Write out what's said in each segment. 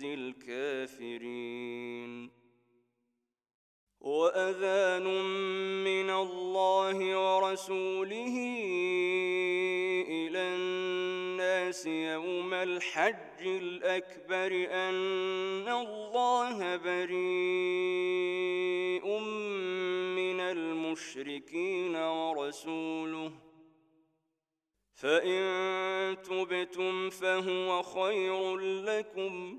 مخزي الكافرين. وأذان من الله ورسوله إلى الناس يوم الحج الأكبر أن الله بريء من المشركين ورسوله. فإن تبتم فهو خير لكم.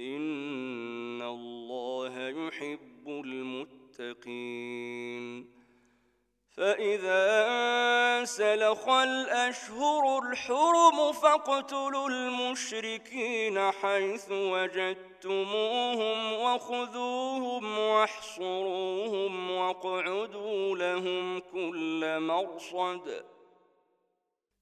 إن الله يحب المتقين. فإذا سلخ الأشهر الحرم فاقتلوا المشركين حيث وجدتموهم وخذوهم واحصروهم واقعدوا لهم كل مرصد.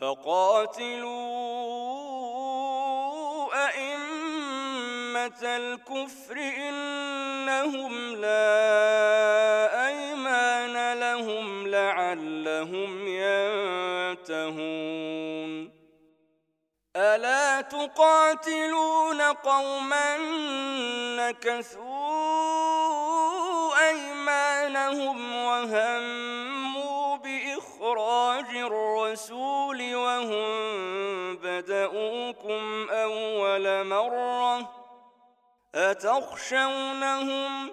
فقاتلوا أئمة الكفر إنهم لا أيمان لهم لعلهم ينتهون. ألا تقاتلون قوما نكثوا أيمانهم وهموا بإخراج الرسول وهم بدؤوكم أول مرة أتخشونهم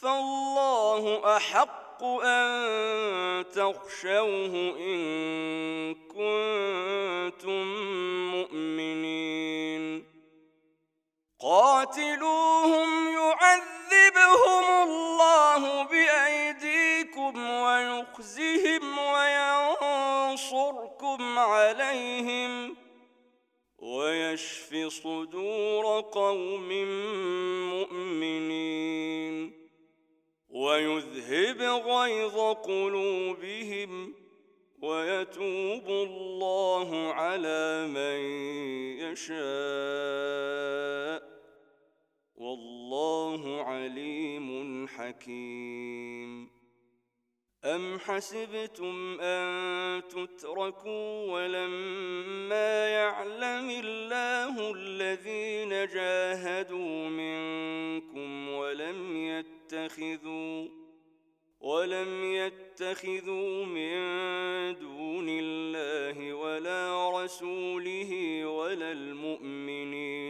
فالله أحق أن تخشوه إن كنتم مؤمنين قاتلوهم يعذبهم عليهم ويشف صدور قوم مؤمنين ويذهب غيظ قلوبهم ويتوب الله على من يشاء والله عليم حكيم أم حسبتم أن تتركوا ولما يعلم الله الذين جاهدوا منكم ولم يتخذوا ولم يتخذوا من دون الله ولا رسوله ولا المؤمنين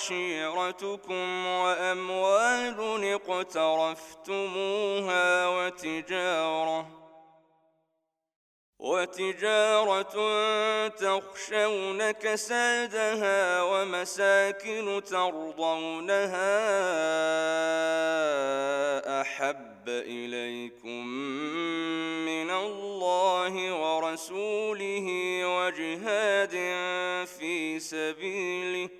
وعشيرتكم وأموال اقترفتموها وتجارة وتجارة تخشون كسادها ومساكن ترضونها أحب إليكم من الله ورسوله وجهاد في سبيله.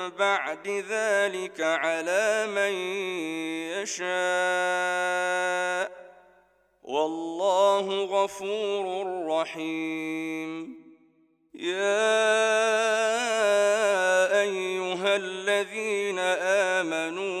بعد ذلك على من يشاء. والله غفور رحيم. يا أيها الذين آمنوا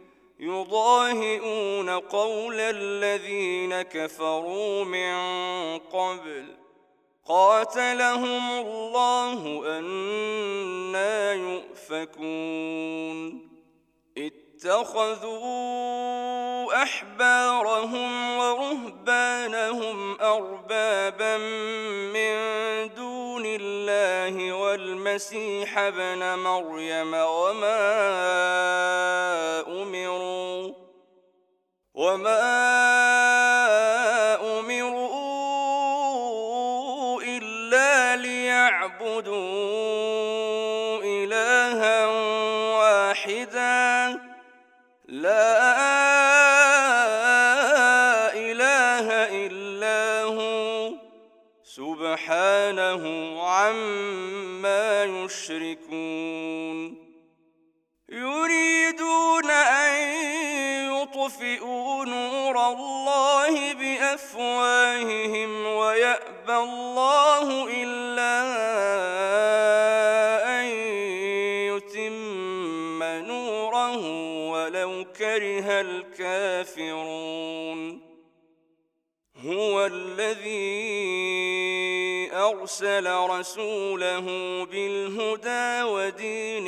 يضاهئون قول الذين كفروا من قبل. قاتلهم الله أنا يؤفكون. اتخذوا أحبارهم ورهبانهم اربابا من الله والمسيح ابن مريم وما أمروا وما امروا بأفواههم ويأبى يأبى الله إلا أن يتم نوره ولو كره الكافرون. هو الذي أرسل رسوله بالهدى ودين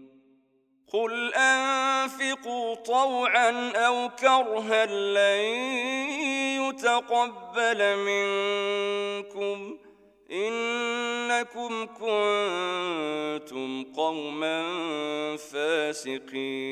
قل أنفقوا طوعا أو كرها لن يتقبل منكم إنكم كنتم قوما فاسقين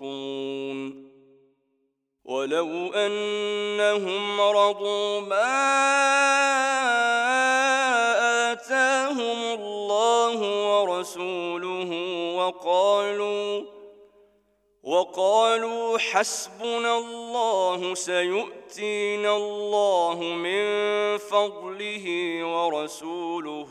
يسخطون ولو أنهم رضوا ما آتاهم الله ورسوله وقالوا وقالوا حسبنا الله سيؤتينا الله من فضله ورسوله.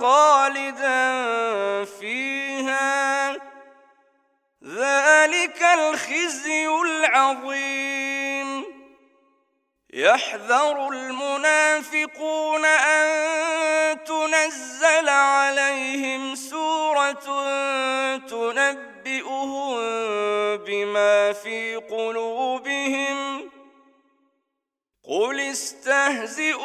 خالدا فيها. ذلك الخزي العظيم. يحذر المنافقون أن تنزل عليهم سورة تنبئهم بما في قلوبهم. قل استهزئوا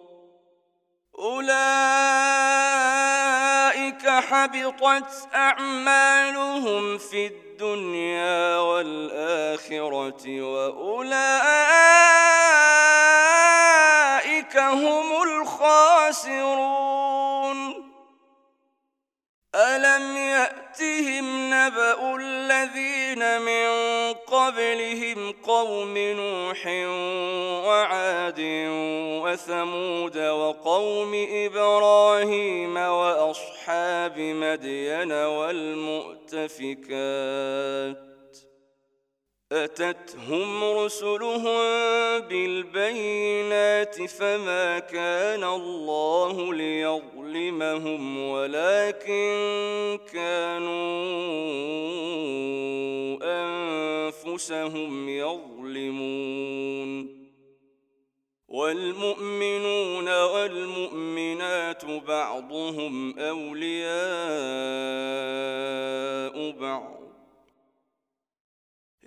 أُولَئِكَ حَبِطَتْ أَعْمَالُهُمْ فِي الدُّنْيَا وَالْآخِرَةِ وَأُولَئِكَ هُمُ الْخَاسِرُونَ. أَلَمْ يَأْتِهِمْ نَبَأُ الَّذِينَ مِن قبلهم قوم نوح وعاد وثمود وقوم إبراهيم وأصحاب مدين والمؤتفكات. أتتهم رسلهم بالبينات فما كان الله ليظلمهم ولكن كانوا أنفسهم يظلمون والمؤمنون والمؤمنات بعضهم أولياء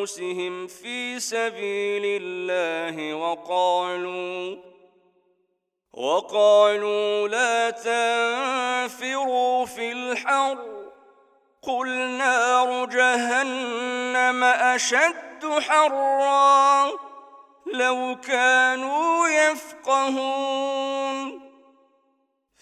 وأنفسهم في سبيل الله وقالوا وقالوا لا تنفروا في الحرب قل نار جهنم أشد حرا. لو كانوا يفقهون.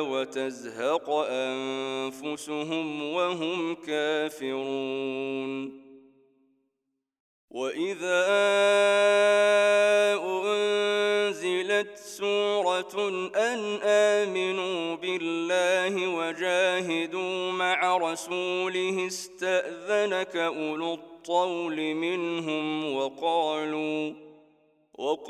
وتزهق أنفسهم وهم كافرون. وإذا أنزلت سورة أن آمنوا بالله وجاهدوا مع رسوله استأذنك أولو الطول منهم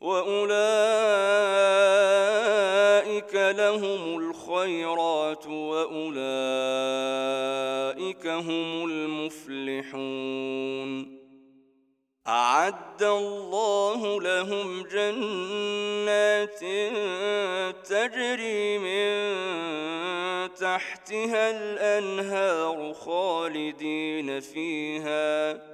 وأولئك لهم الخيرات وأولئك هم المفلحون. أعد الله لهم جنات تجري من تحتها الأنهار خالدين فيها.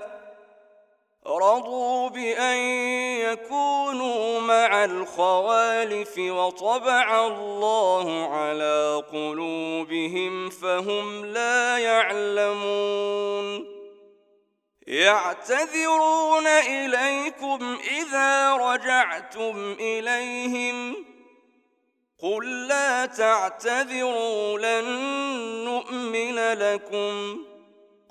رضوا بأن يكونوا مع الخوالف وطبع الله على قلوبهم فهم لا يعلمون. يعتذرون إليكم إذا رجعتم إليهم. قل لا تعتذروا لن نؤمن لكم.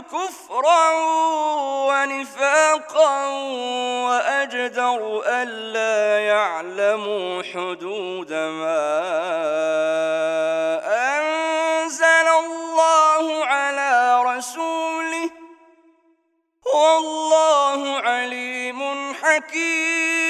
كفرا ونفاقا وأجدر ألا يعلموا حدود ما أنزل الله على رسوله. والله عليم حكيم.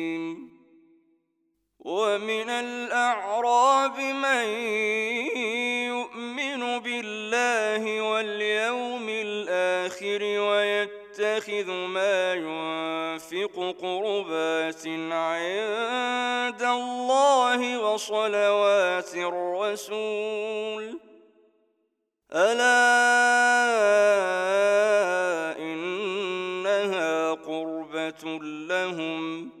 ومن الأعراب من يؤمن بالله واليوم الآخر ويتخذ ما ينفق قربات عند الله وصلوات الرسول. ألا إنها قربة لهم؟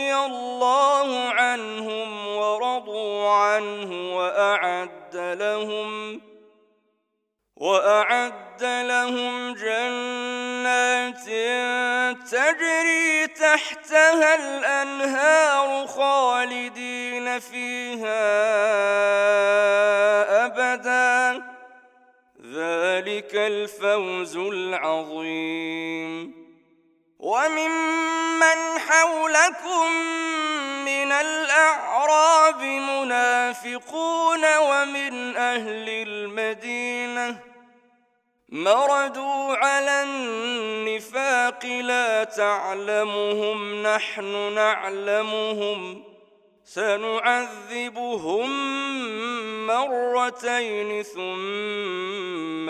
عنه وأعد لهم وأعد لهم جنات تجري تحتها الأنهار خالدين فيها أبدا. ذلك الفوز العظيم. وممن حولكم من الأعراب منافقون ومن أهل المدينة مردوا على النفاق لا تعلمهم نحن نعلمهم سنعذبهم مرتين ثم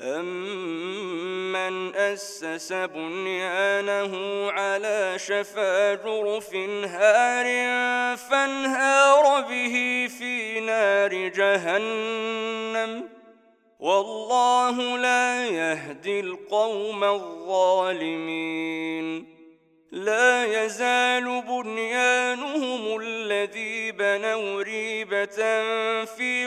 أمن أسس بنيانه على شفا جرف هار فانهار به في نار جهنم والله لا يهدي القوم الظالمين. لا يزال بنيانهم الذي بنوا ريبة في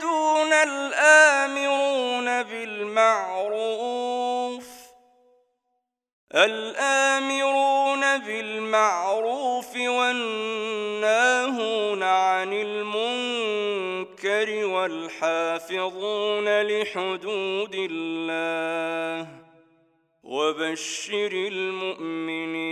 الآمرون بالمعروف الآمرون بالمعروف والناهون عن المنكر والحافظون لحدود الله وبشر المؤمنين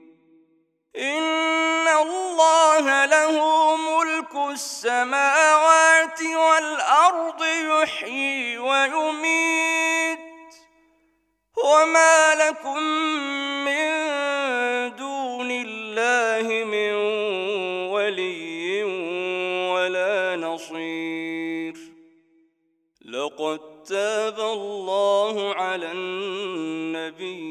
إن الله له ملك السماوات والأرض يحيي ويميت وما لكم من دون الله من ولي ولا نصير لقد تاب الله على النبي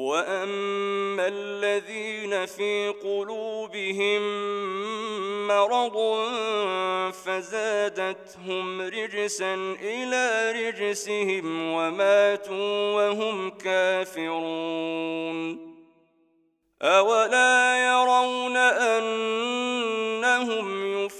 وأما الذين في قلوبهم مرض فزادتهم رجسا إلى رجسهم وماتوا وهم كافرون أولا يرون أنهم يفتنون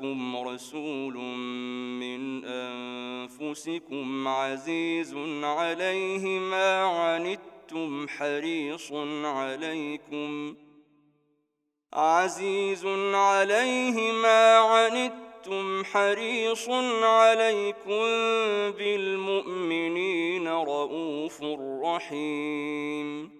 جاءكم رسول من أنفسكم عزيز عليه ما عنتم حريص عليكم. عزيز عليه ما عنتم حريص عليكم. بالمؤمنين رؤوف رحيم.